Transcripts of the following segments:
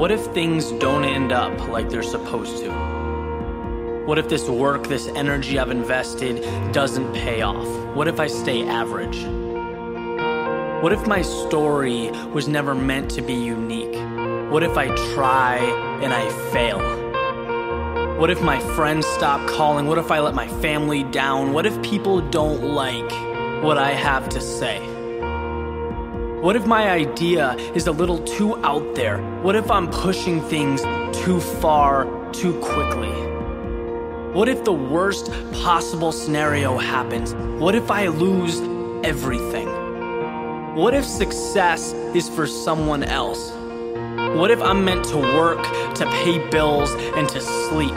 What if things don't end up like they're supposed to? What if this work, this energy I've invested doesn't pay off? What if I stay average? What if my story was never meant to be unique? What if I try and I fail? What if my friends stop calling? What if I let my family down? What if people don't like what I have to say? What if my idea is a little too out there? What if I'm pushing things too far, too quickly? What if the worst possible scenario happens? What if I lose everything? What if success is for someone else? What if I'm meant to work, to pay bills, and to sleep?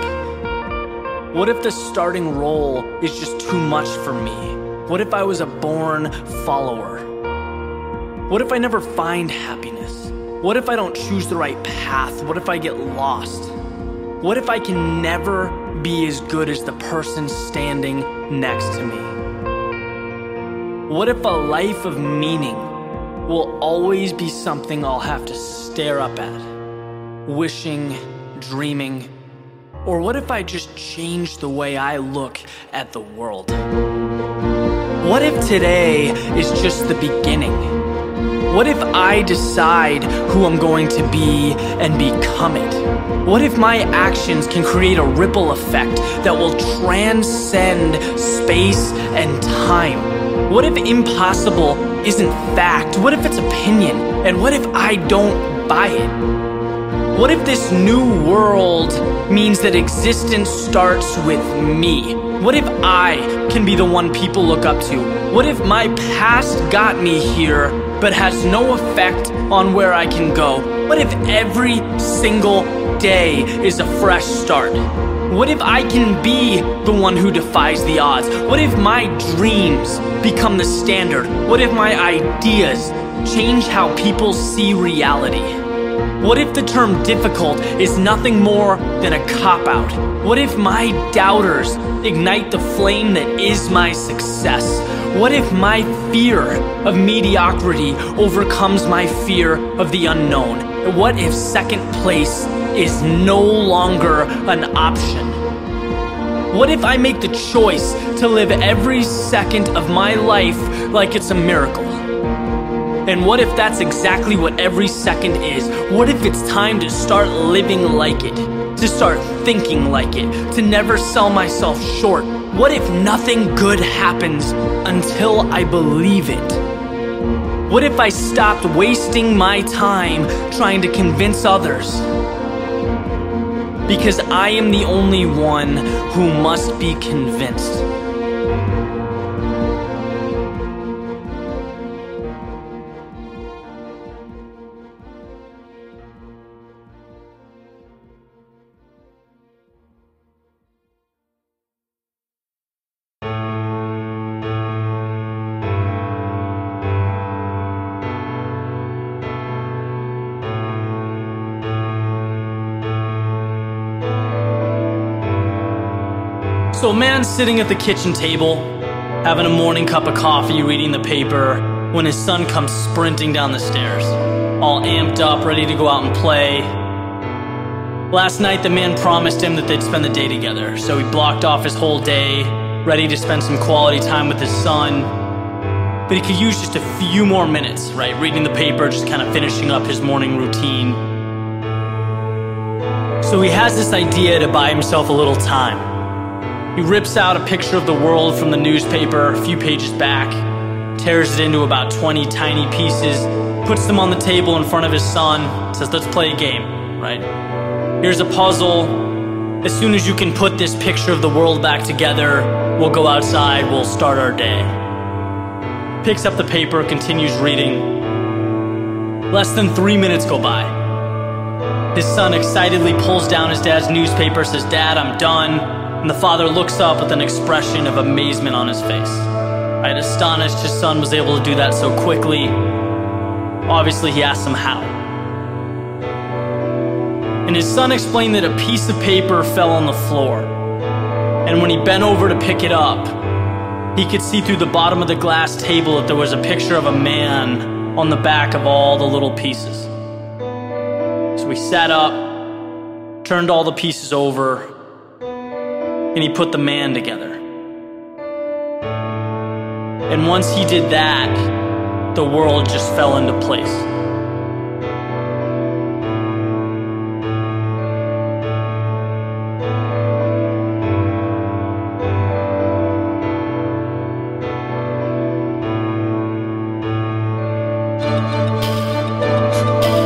What if the starting role is just too much for me? What if I was a born follower? What if I never find happiness? What if I don't choose the right path? What if I get lost? What if I can never be as good as the person standing next to me? What if a life of meaning will always be something I'll have to stare up at, wishing, dreaming? Or what if I just change the way I look at the world? What if today is just the beginning? What if I decide who I'm going to be and become it? What if my actions can create a ripple effect that will transcend space and time? What if impossible isn't fact? What if it's opinion? And what if I don't buy it? What if this new world means that existence starts with me? What if I can be the one people look up to? What if my past got me here but has no effect on where I can go? What if every single day is a fresh start? What if I can be the one who defies the odds? What if my dreams become the standard? What if my ideas change how people see reality? What if the term difficult is nothing more than a cop out? What if my doubters ignite the flame that is my success? What if my fear of mediocrity overcomes my fear of the unknown? What if second place is no longer an option? What if I make the choice to live every second of my life like it's a miracle? And what if that's exactly what every second is? What if it's time to start living like it? To start thinking like it? To never sell myself short? What if nothing good happens until I believe it? What if I stopped wasting my time trying to convince others? Because I am the only one who must be convinced. So, a man sitting at the kitchen table, having a morning cup of coffee, reading the paper, when his son comes sprinting down the stairs, all amped up, ready to go out and play. Last night, the man promised him that they'd spend the day together, so he blocked off his whole day, ready to spend some quality time with his son. But he could use just a few more minutes, right? Reading the paper, just kind of finishing up his morning routine. So he has this idea to buy himself a little time. He rips out a picture of the world from the newspaper a few pages back, tears it into about 20 tiny pieces, puts them on the table in front of his son, says, Let's play a game, right? Here's a puzzle. As soon as you can put this picture of the world back together, we'll go outside, we'll start our day. Picks up the paper, continues reading. Less than three minutes go by. His son excitedly pulls down his dad's newspaper, says, Dad, I'm done and the father looks up with an expression of amazement on his face. Right, astonished his son was able to do that so quickly. Obviously, he asked him how. And his son explained that a piece of paper fell on the floor. And when he bent over to pick it up, he could see through the bottom of the glass table that there was a picture of a man on the back of all the little pieces. So he sat up, turned all the pieces over, and he put the man together. And once he did that, the world just fell into place.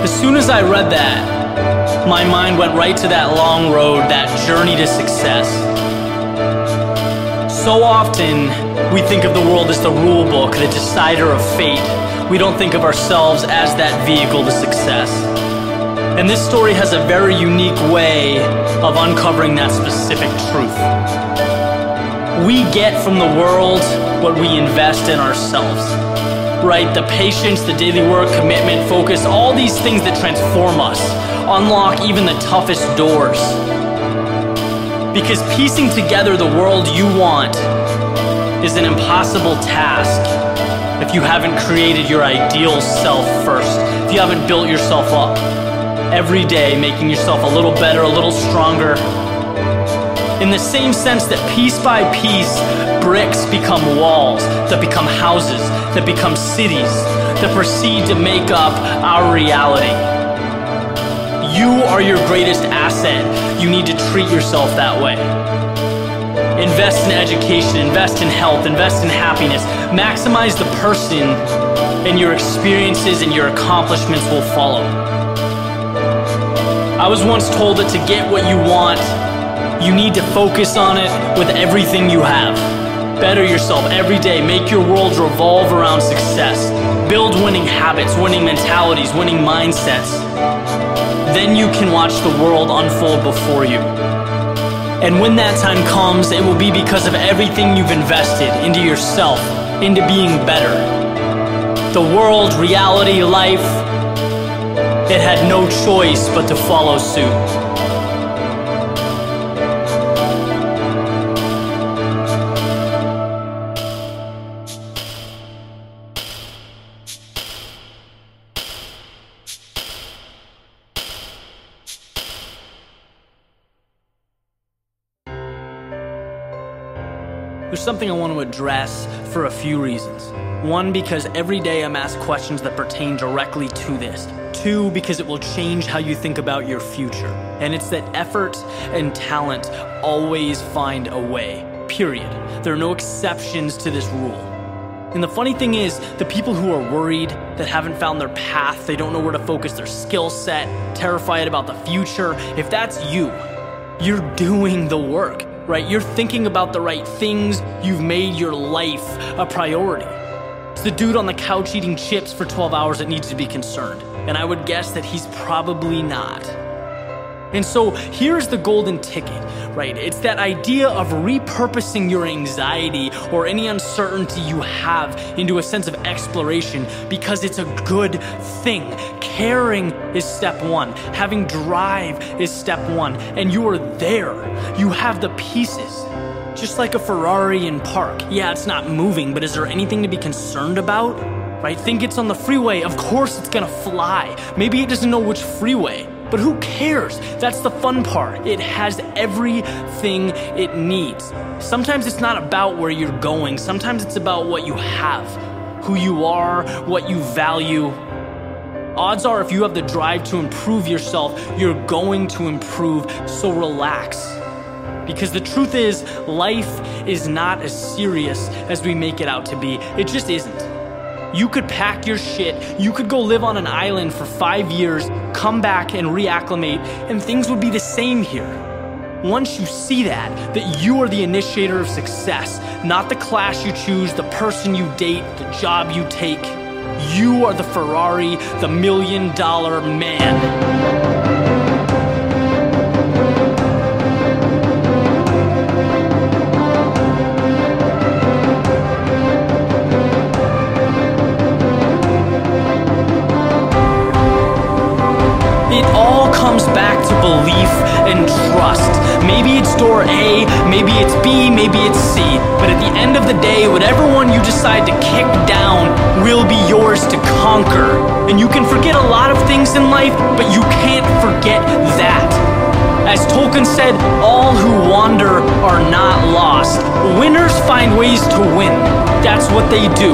As soon as I read that, my mind went right to that long road, that journey to success. So often, we think of the world as the rule book, the decider of fate. We don't think of ourselves as that vehicle to success. And this story has a very unique way of uncovering that specific truth. We get from the world what we invest in ourselves. Right? The patience, the daily work, commitment, focus, all these things that transform us, unlock even the toughest doors. Because piecing together the world you want is an impossible task if you haven't created your ideal self first, if you haven't built yourself up every day, making yourself a little better, a little stronger. In the same sense that piece by piece, bricks become walls, that become houses, that become cities, that proceed to make up our reality. You are your greatest asset. You need to treat yourself that way. Invest in education, invest in health, invest in happiness. Maximize the person, and your experiences and your accomplishments will follow. I was once told that to get what you want, you need to focus on it with everything you have. Better yourself every day. Make your world revolve around success. Build winning habits, winning mentalities, winning mindsets. Then you can watch the world unfold before you. And when that time comes, it will be because of everything you've invested into yourself, into being better. The world, reality, life, it had no choice but to follow suit. Something I want to address for a few reasons. One, because every day I'm asked questions that pertain directly to this. Two, because it will change how you think about your future. And it's that effort and talent always find a way. Period. There are no exceptions to this rule. And the funny thing is, the people who are worried, that haven't found their path, they don't know where to focus their skill set, terrified about the future, if that's you, you're doing the work right? You're thinking about the right things. You've made your life a priority. It's the dude on the couch eating chips for 12 hours that needs to be concerned. And I would guess that he's probably not. And so here's the golden ticket, right? It's that idea of repurposing your anxiety or any uncertainty you have into a sense of exploration because it's a good thing. Caring is step one, having drive is step one, and you are there. You have the pieces. Just like a Ferrari in park. Yeah, it's not moving, but is there anything to be concerned about? Right? Think it's on the freeway. Of course it's gonna fly. Maybe it doesn't know which freeway. But who cares? That's the fun part. It has everything it needs. Sometimes it's not about where you're going, sometimes it's about what you have, who you are, what you value. Odds are, if you have the drive to improve yourself, you're going to improve, so relax. Because the truth is, life is not as serious as we make it out to be. It just isn't. You could pack your shit, you could go live on an island for five years, come back and reacclimate, and things would be the same here. Once you see that, that you are the initiator of success, not the class you choose, the person you date, the job you take, you are the Ferrari, the million dollar man. Decide to kick down will be yours to conquer. And you can forget a lot of things in life, but you can't forget that. As Tolkien said, all who wander are not lost. Winners find ways to win. That's what they do.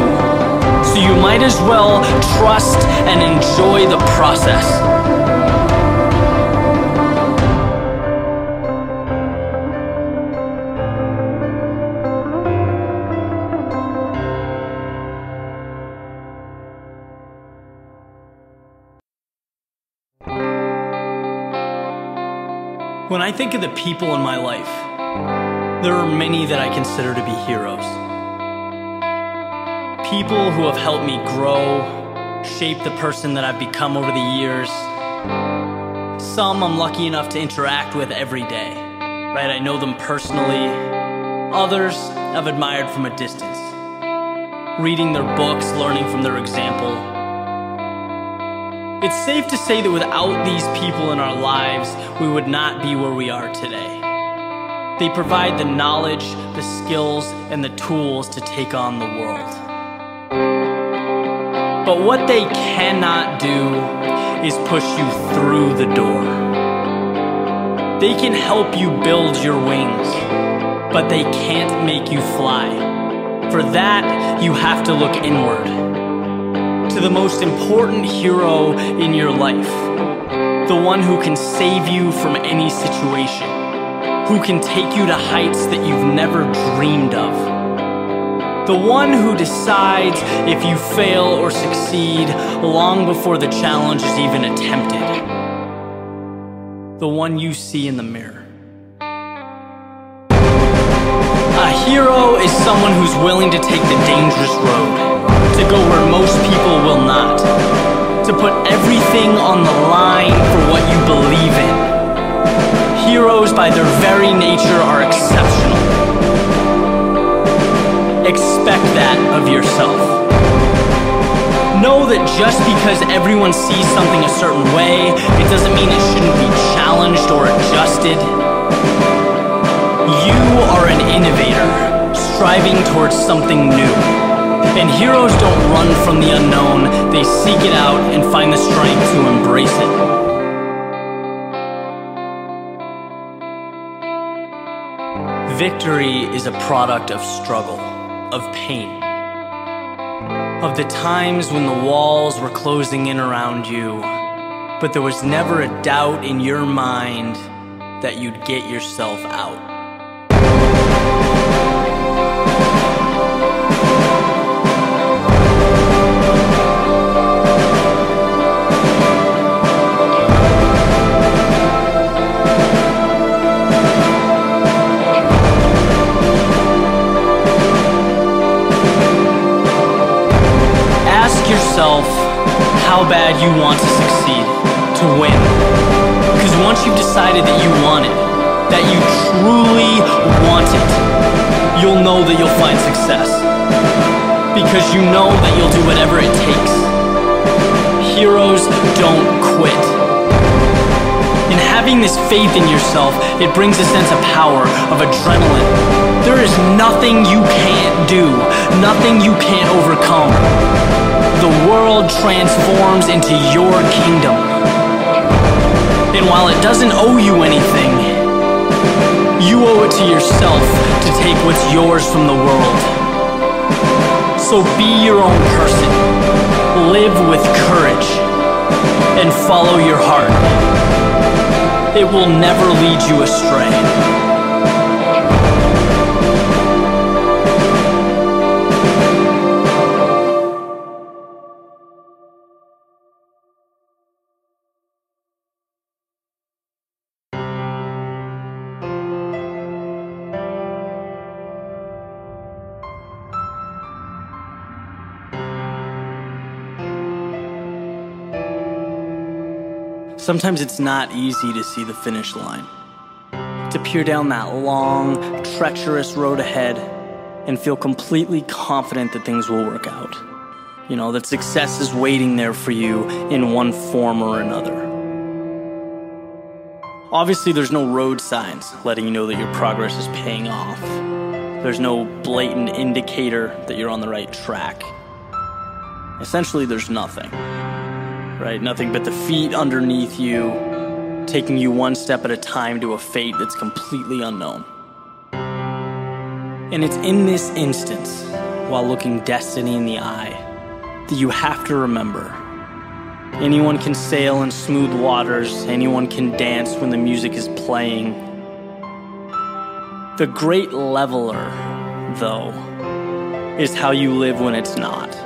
So you might as well trust and enjoy the process. I think of the people in my life, there are many that I consider to be heroes. People who have helped me grow, shape the person that I've become over the years. Some I'm lucky enough to interact with every day, right? I know them personally. Others I've admired from a distance, reading their books, learning from their example. It's safe to say that without these people in our lives, we would not be where we are today. They provide the knowledge, the skills, and the tools to take on the world. But what they cannot do is push you through the door. They can help you build your wings, but they can't make you fly. For that, you have to look inward to the most important hero in your life. The one who can save you from any situation. Who can take you to heights that you've never dreamed of. The one who decides if you fail or succeed long before the challenge is even attempted. The one you see in the mirror. A hero is someone who's willing to take the dangerous road to go where most people will not, to put everything on the line for what you believe in. Heroes, by their very nature, are exceptional. Expect that of yourself. Know that just because everyone sees something a certain way, it doesn't mean it shouldn't be challenged or adjusted. You are an innovator, striving towards something new. And heroes don't run from the unknown, they seek it out and find the strength to embrace it. Victory is a product of struggle, of pain, of the times when the walls were closing in around you, but there was never a doubt in your mind that you'd get yourself out. Yourself how bad you want to succeed, to win. Because once you've decided that you want it, that you truly want it, you'll know that you'll find success. Because you know that you'll do whatever it takes. Heroes don't quit. In having this faith in yourself, it brings a sense of power, of adrenaline. There is nothing you can't do, nothing you can't overcome the world transforms into your kingdom. And while it doesn't owe you anything, you owe it to yourself to take what's yours from the world. So be your own person, live with courage, and follow your heart. It will never lead you astray. Sometimes it's not easy to see the finish line, to peer down that long, treacherous road ahead and feel completely confident that things will work out. You know, that success is waiting there for you in one form or another. Obviously, there's no road signs letting you know that your progress is paying off. There's no blatant indicator that you're on the right track. Essentially, there's nothing right? Nothing but the feet underneath you taking you one step at a time to a fate that's completely unknown. And it's in this instance, while looking destiny in the eye, that you have to remember anyone can sail in smooth waters, anyone can dance when the music is playing. The great leveler, though, is how you live when it's not.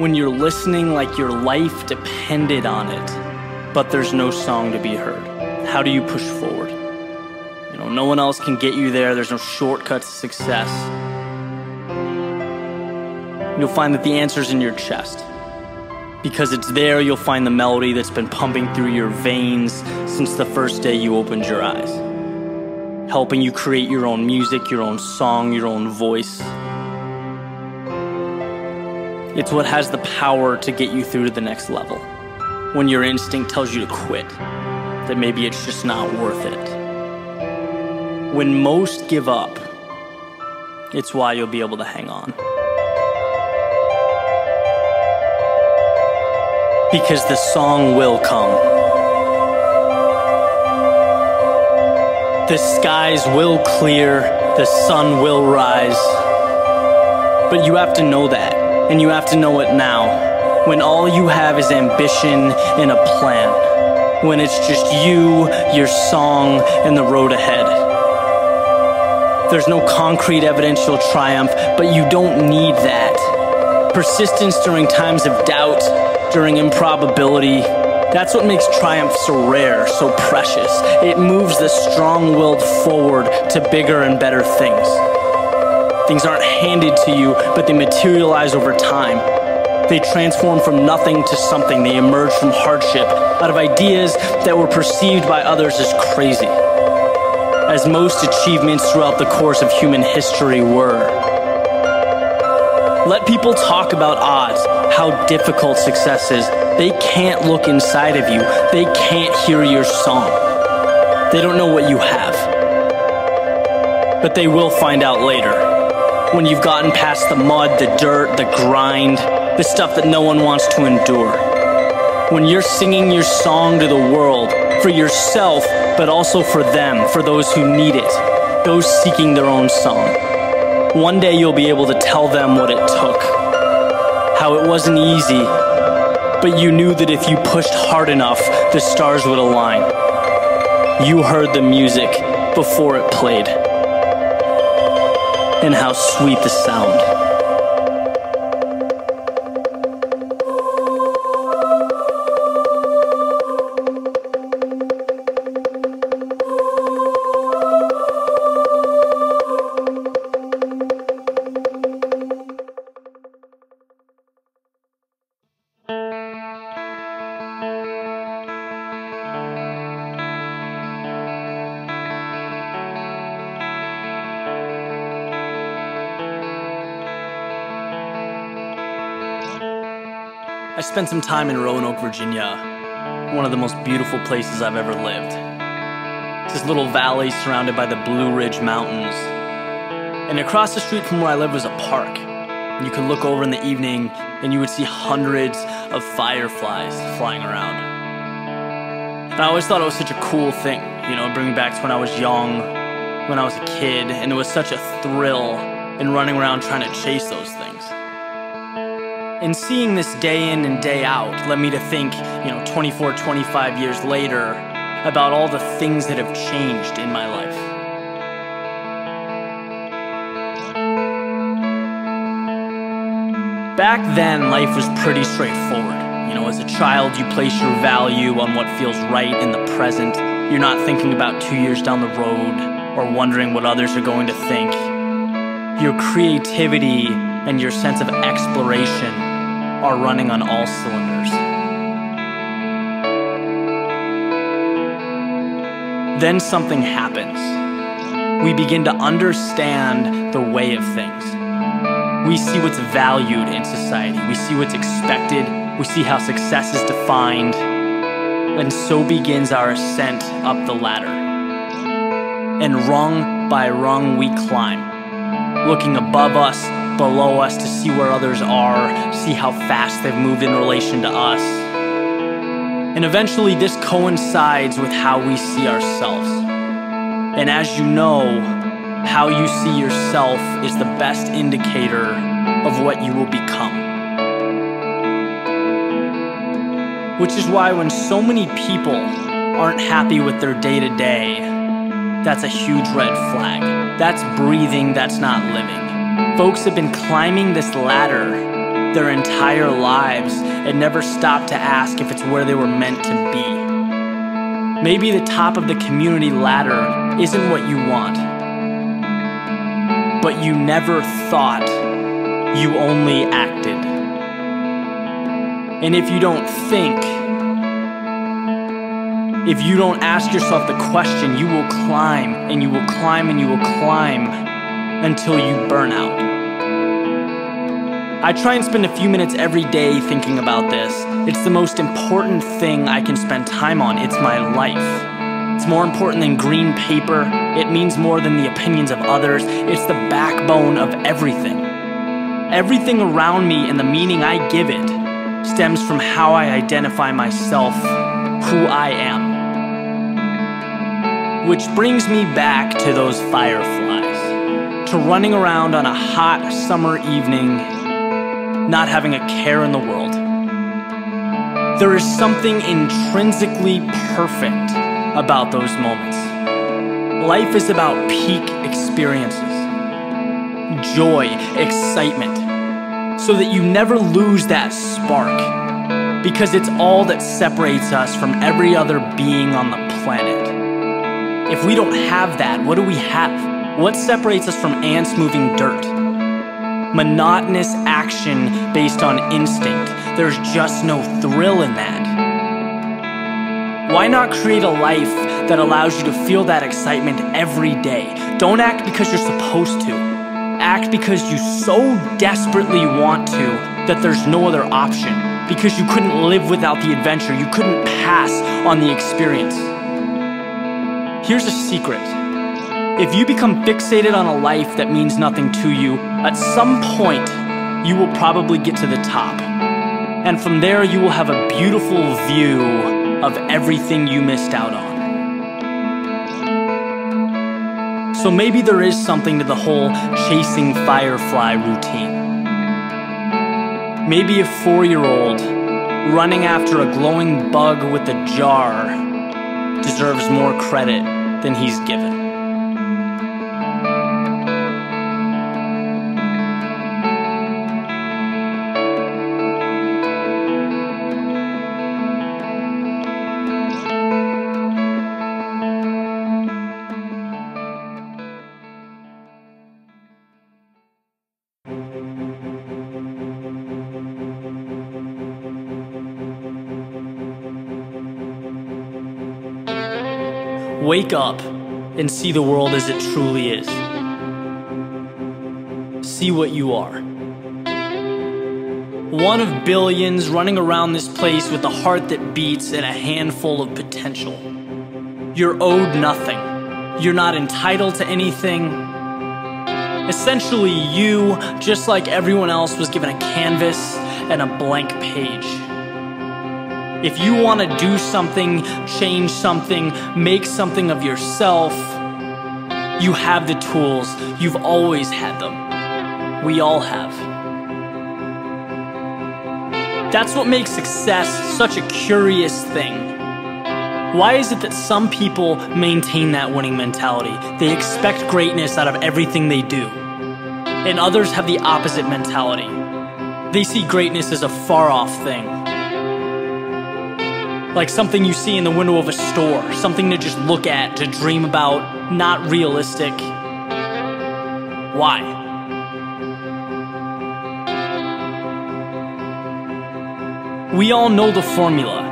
When you're listening like your life depended on it, but there's no song to be heard. How do you push forward? You know, no one else can get you there. There's no shortcut to success. You'll find that the answer's in your chest. Because it's there you'll find the melody that's been pumping through your veins since the first day you opened your eyes. Helping you create your own music, your own song, your own voice. It's what has the power to get you through to the next level. When your instinct tells you to quit, that maybe it's just not worth it. When most give up, it's why you'll be able to hang on. Because the song will come. The skies will clear, the sun will rise. But you have to know that, and you have to know it now, when all you have is ambition and a plan. When it's just you, your song, and the road ahead. There's no concrete evidential triumph, but you don't need that. Persistence during times of doubt, during improbability, that's what makes triumph so rare, so precious. It moves the strong willed forward to bigger and better things. Things aren't handed to you, but they materialize over time. They transform from nothing to something. They emerge from hardship, out of ideas that were perceived by others as crazy as most achievements throughout the course of human history were. Let people talk about odds, how difficult success is. They can't look inside of you, they can't hear your song. They don't know what you have. But they will find out later. When you've gotten past the mud, the dirt, the grind, the stuff that no one wants to endure. When you're singing your song to the world for yourself but also for them, for those who need it, those seeking their own song. One day you'll be able to tell them what it took, how it wasn't easy, but you knew that if you pushed hard enough, the stars would align. You heard the music before it played, and how sweet the sound. Spent some time in Roanoke, Virginia, one of the most beautiful places I've ever lived. It's this little valley surrounded by the Blue Ridge Mountains. And across the street from where I live was a park. You could look over in the evening and you would see hundreds of fireflies flying around. And I always thought it was such a cool thing, you know, bring me back to when I was young, when I was a kid, and it was such a thrill in running around trying to chase those things. And seeing this day in and day out led me to think, you know, 24, 25 years later, about all the things that have changed in my life. Back then, life was pretty straightforward. You know, as a child, you place your value on what feels right in the present. You're not thinking about two years down the road or wondering what others are going to think. Your creativity and your sense of exploration are running on all cylinders. Then something happens. We begin to understand the way of things. We see what's valued in society. We see what's expected. We see how success is defined. And so begins our ascent up the ladder. And rung by rung we climb, looking above us below us to see where others are, see how fast they've moved in relation to us. And eventually, this coincides with how we see ourselves. And as you know, how you see yourself is the best indicator of what you will become. Which is why, when so many people aren't happy with their day to day, that's a huge red flag. That's breathing, that's not living. Folks have been climbing this ladder their entire lives and never stopped to ask if it's where they were meant to be. Maybe the top of the community ladder isn't what you want, but you never thought, you only acted. And if you don't think, if you don't ask yourself the question, you will climb and you will climb and you will climb until you burn out. I try and spend a few minutes every day thinking about this. It's the most important thing I can spend time on. It's my life. It's more important than green paper. It means more than the opinions of others. It's the backbone of everything. Everything around me and the meaning I give it stems from how I identify myself, who I am. Which brings me back to those fireflies, to running around on a hot summer evening not having a care in the world. There is something intrinsically perfect about those moments. Life is about peak experiences, joy, excitement, so that you never lose that spark because it's all that separates us from every other being on the planet. If we don't have that, what do we have? What separates us from ants moving dirt? monotonous action based on instinct. There's just no thrill in that. Why not create a life that allows you to feel that excitement every day? Don't act because you're supposed to. Act because you so desperately want to that there's no other option. Because you couldn't live without the adventure, you couldn't pass on the experience. Here's a secret if you become fixated on a life that means nothing to you, at some point you will probably get to the top. And from there, you will have a beautiful view of everything you missed out on. So maybe there is something to the whole chasing firefly routine. Maybe a four year old running after a glowing bug with a jar deserves more credit than he's given. Wake up and see the world as it truly is. See what you are. One of billions running around this place with a heart that beats and a handful of potential. You're owed nothing. You're not entitled to anything. Essentially, you, just like everyone else, was given a canvas and a blank page. If you want to do something, change something, make something of yourself, you have the tools. You've always had them. We all have. That's what makes success such a curious thing. Why is it that some people maintain that winning mentality? They expect greatness out of everything they do. And others have the opposite mentality. They see greatness as a far off thing like something you see in the window of a store, something to just look at, to dream about, not realistic. Why? We all know the formula.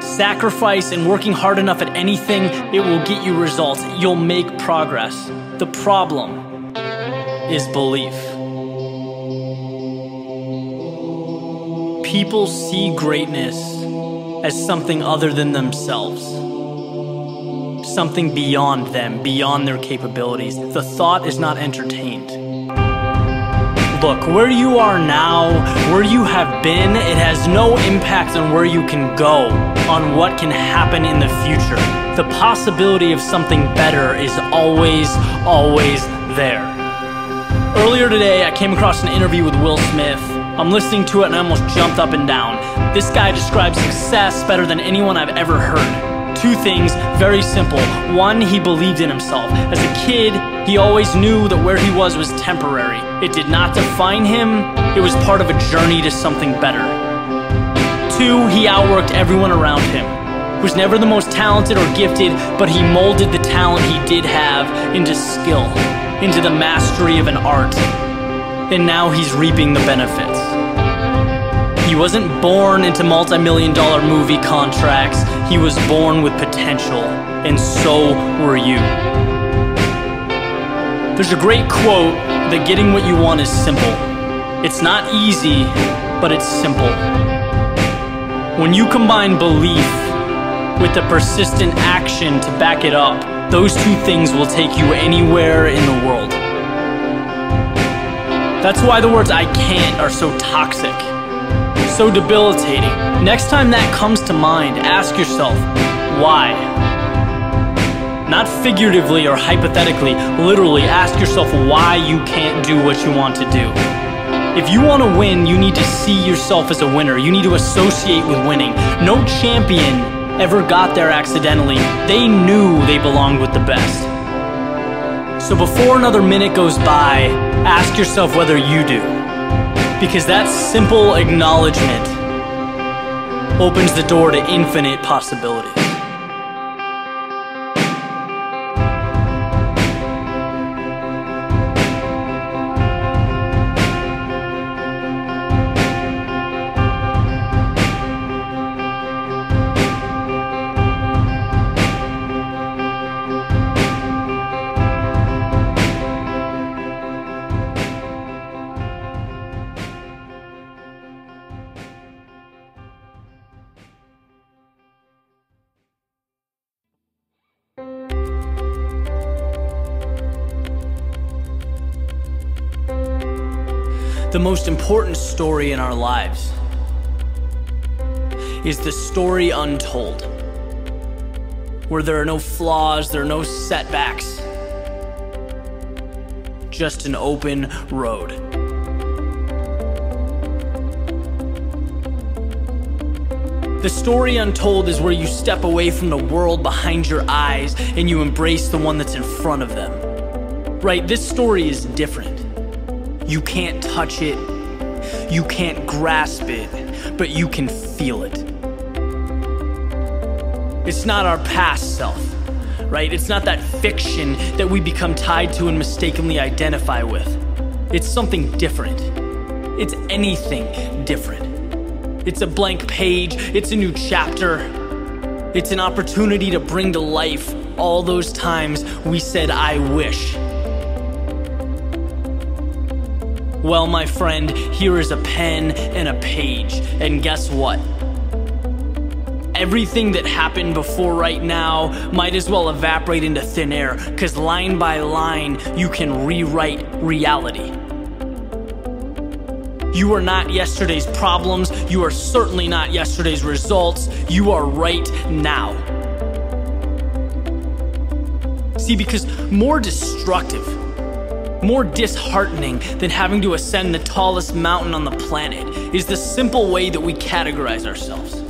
Sacrifice and working hard enough at anything, it will get you results. You'll make progress. The problem is belief. People see greatness as something other than themselves, something beyond them, beyond their capabilities. The thought is not entertained. Look, where you are now, where you have been, it has no impact on where you can go, on what can happen in the future. The possibility of something better is always, always there. Earlier today, I came across an interview with Will Smith. I'm listening to it and I almost jumped up and down. This guy describes success better than anyone I've ever heard. Two things, very simple. One, he believed in himself. As a kid, he always knew that where he was was temporary. It did not define him, it was part of a journey to something better. Two, he outworked everyone around him. He was never the most talented or gifted, but he molded the talent he did have into skill, into the mastery of an art. And now he's reaping the benefits. He wasn't born into multi million dollar movie contracts, he was born with potential, and so were you. There's a great quote that getting what you want is simple. It's not easy, but it's simple. When you combine belief with the persistent action to back it up, those two things will take you anywhere in the world. That's why the words I can't are so toxic so debilitating. Next time that comes to mind, ask yourself, why? Not figuratively or hypothetically, literally ask yourself why you can't do what you want to do. If you want to win, you need to see yourself as a winner. You need to associate with winning. No champion ever got there accidentally. They knew they belonged with the best. So before another minute goes by, ask yourself whether you do because that simple acknowledgement opens the door to infinite possibilities. The most important story in our lives is the story untold, where there are no flaws, there are no setbacks, just an open road. The story untold is where you step away from the world behind your eyes and you embrace the one that's in front of them. Right? This story is different. You can't touch it, you can't grasp it, but you can feel it. It's not our past self, right? It's not that fiction that we become tied to and mistakenly identify with. It's something different. It's anything different. It's a blank page, it's a new chapter. It's an opportunity to bring to life all those times we said, I wish. Well, my friend, here is a pen and a page, and guess what? Everything that happened before right now might as well evaporate into thin air, because line by line, you can rewrite reality. You are not yesterday's problems. You are certainly not yesterday's results. You are right now. See, because more destructive more disheartening than having to ascend the tallest mountain on the planet is the simple way that we categorize ourselves,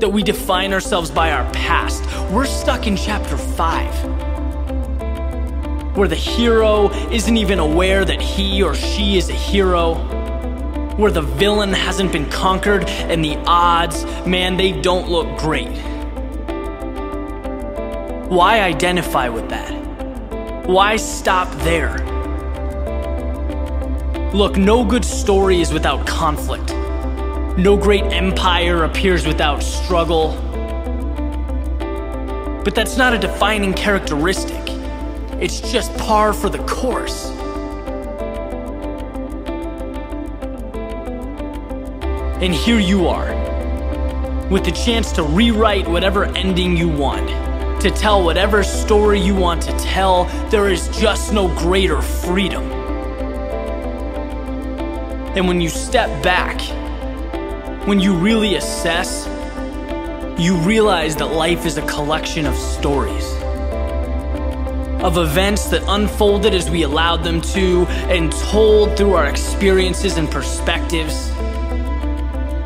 that we define ourselves by our past. We're stuck in chapter 5, where the hero isn't even aware that he or she is a hero, where the villain hasn't been conquered, and the odds, man, they don't look great. Why identify with that? Why stop there? Look, no good story is without conflict. No great empire appears without struggle. But that's not a defining characteristic. It's just par for the course. And here you are, with the chance to rewrite whatever ending you want, to tell whatever story you want to tell. There is just no greater freedom. And when you step back, when you really assess, you realize that life is a collection of stories. Of events that unfolded as we allowed them to, and told through our experiences and perspectives.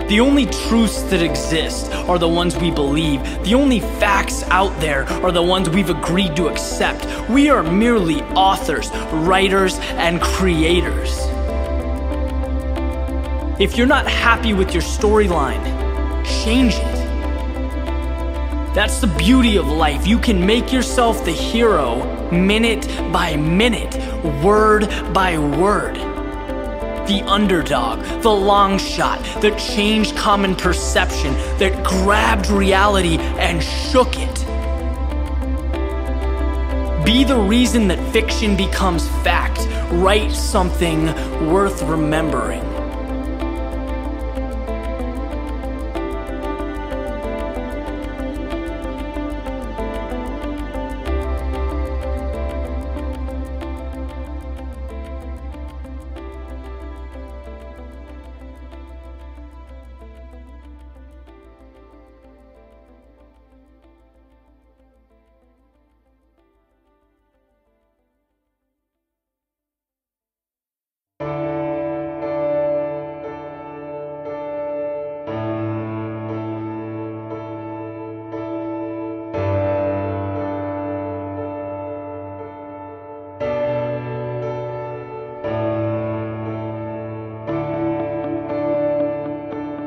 The only truths that exist are the ones we believe. The only facts out there are the ones we've agreed to accept. We are merely authors, writers, and creators. If you're not happy with your storyline, change it. That's the beauty of life. You can make yourself the hero minute by minute, word by word. The underdog, the long shot that changed common perception, that grabbed reality and shook it. Be the reason that fiction becomes fact. Write something worth remembering.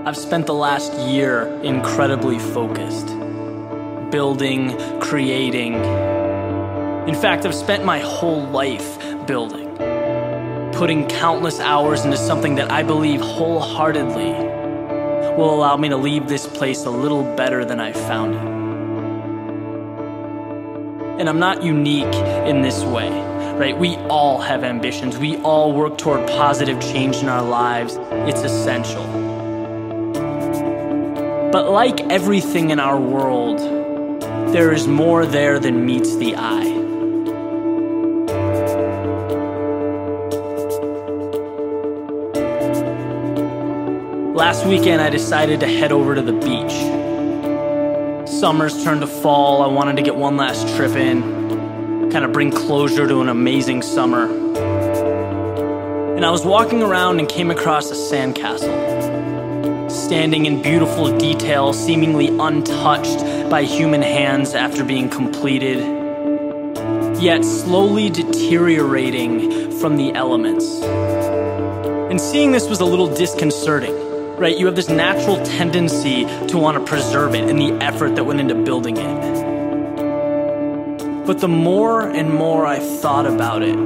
I've spent the last year incredibly focused, building, creating. In fact, I've spent my whole life building, putting countless hours into something that I believe wholeheartedly will allow me to leave this place a little better than I found it. And I'm not unique in this way, right? We all have ambitions. We all work toward positive change in our lives. It's essential. But like everything in our world, there is more there than meets the eye. Last weekend, I decided to head over to the beach. Summer's turned to fall. I wanted to get one last trip in, kind of bring closure to an amazing summer. And I was walking around and came across a sandcastle standing in beautiful detail, seemingly untouched by human hands after being completed, yet slowly deteriorating from the elements. And seeing this was a little disconcerting, right? You have this natural tendency to want to preserve it and the effort that went into building it. But the more and more I thought about it,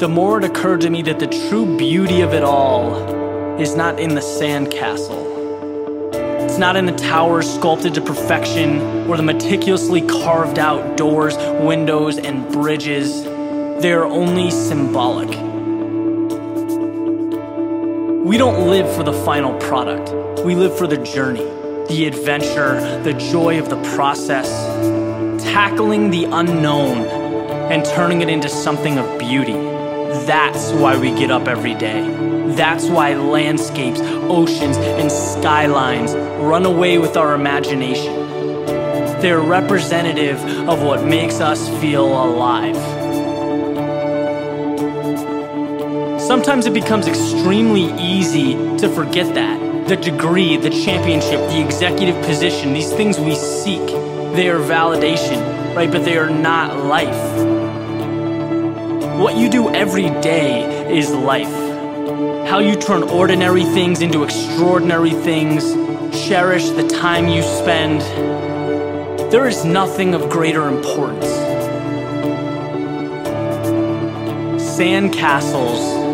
the more it occurred to me that the true beauty of it all is not in the sandcastle. It's not in the towers sculpted to perfection or the meticulously carved out doors, windows, and bridges. They are only symbolic. We don't live for the final product, we live for the journey, the adventure, the joy of the process, tackling the unknown and turning it into something of beauty. That's why we get up every day. That's why landscapes, oceans, and skylines run away with our imagination. They're representative of what makes us feel alive. Sometimes it becomes extremely easy to forget that. The degree, the championship, the executive position, these things we seek, they are validation, right? But they are not life. What you do every day is life how you turn ordinary things into extraordinary things, cherish the time you spend. There is nothing of greater importance. Sandcastles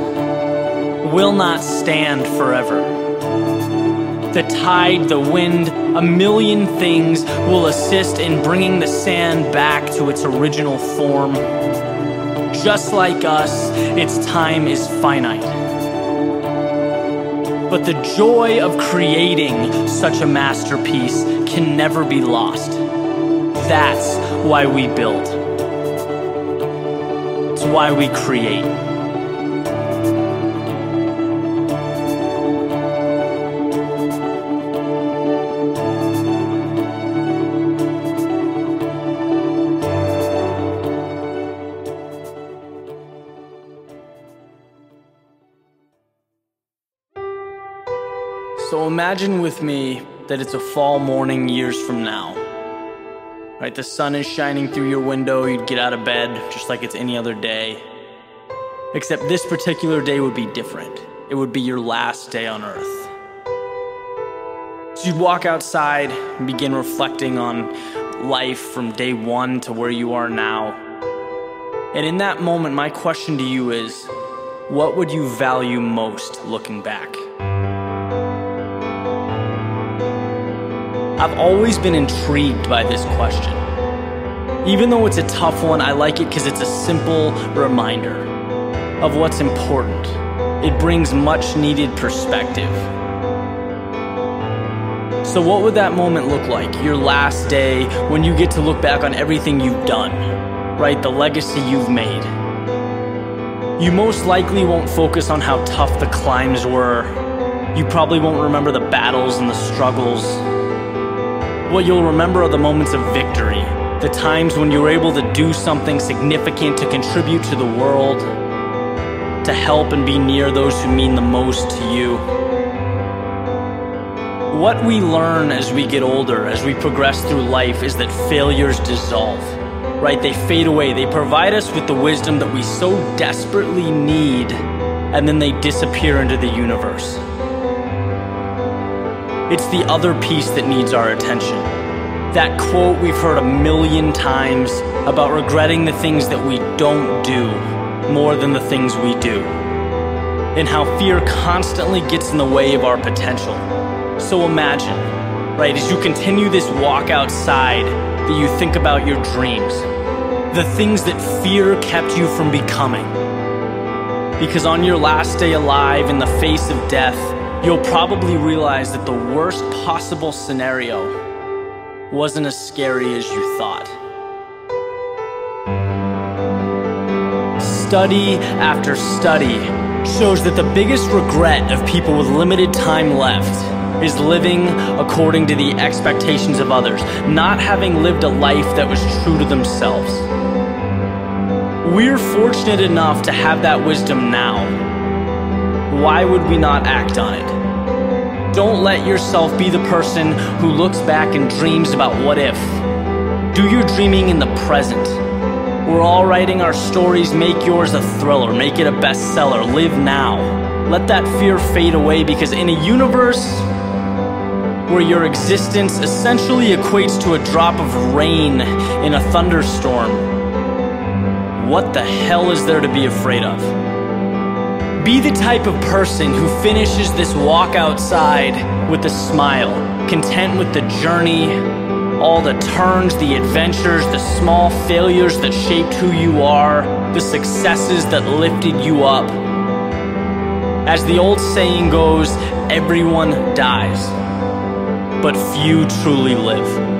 will not stand forever. The tide, the wind, a million things will assist in bringing the sand back to its original form. Just like us, its time is finite. But the joy of creating such a masterpiece can never be lost. That's why we build. It's why we create. So imagine with me that it's a fall morning years from now. Right, the sun is shining through your window, you'd get out of bed just like it's any other day. Except this particular day would be different. It would be your last day on earth. So you'd walk outside and begin reflecting on life from day one to where you are now. And in that moment, my question to you is what would you value most looking back? I've always been intrigued by this question. Even though it's a tough one, I like it because it's a simple reminder of what's important. It brings much needed perspective. So, what would that moment look like? Your last day when you get to look back on everything you've done, right? The legacy you've made. You most likely won't focus on how tough the climbs were. You probably won't remember the battles and the struggles. What you'll remember are the moments of victory, the times when you were able to do something significant to contribute to the world, to help and be near those who mean the most to you. What we learn as we get older, as we progress through life, is that failures dissolve, right? They fade away. They provide us with the wisdom that we so desperately need, and then they disappear into the universe. It's the other piece that needs our attention. That quote we've heard a million times about regretting the things that we don't do more than the things we do. And how fear constantly gets in the way of our potential. So imagine, right, as you continue this walk outside, that you think about your dreams, the things that fear kept you from becoming. Because on your last day alive, in the face of death, you'll probably realize that the worst possible scenario wasn't as scary as you thought. Study after study shows that the biggest regret of people with limited time left is living according to the expectations of others, not having lived a life that was true to themselves. We're fortunate enough to have that wisdom now why would we not act on it? Don't let yourself be the person who looks back and dreams about what if. Do your dreaming in the present. We're all writing our stories. Make yours a thriller. Make it a bestseller. Live now. Let that fear fade away because in a universe where your existence essentially equates to a drop of rain in a thunderstorm, what the hell is there to be afraid of? Be the type of person who finishes this walk outside with a smile, content with the journey, all the turns, the adventures, the small failures that shaped who you are, the successes that lifted you up. As the old saying goes, everyone dies, but few truly live.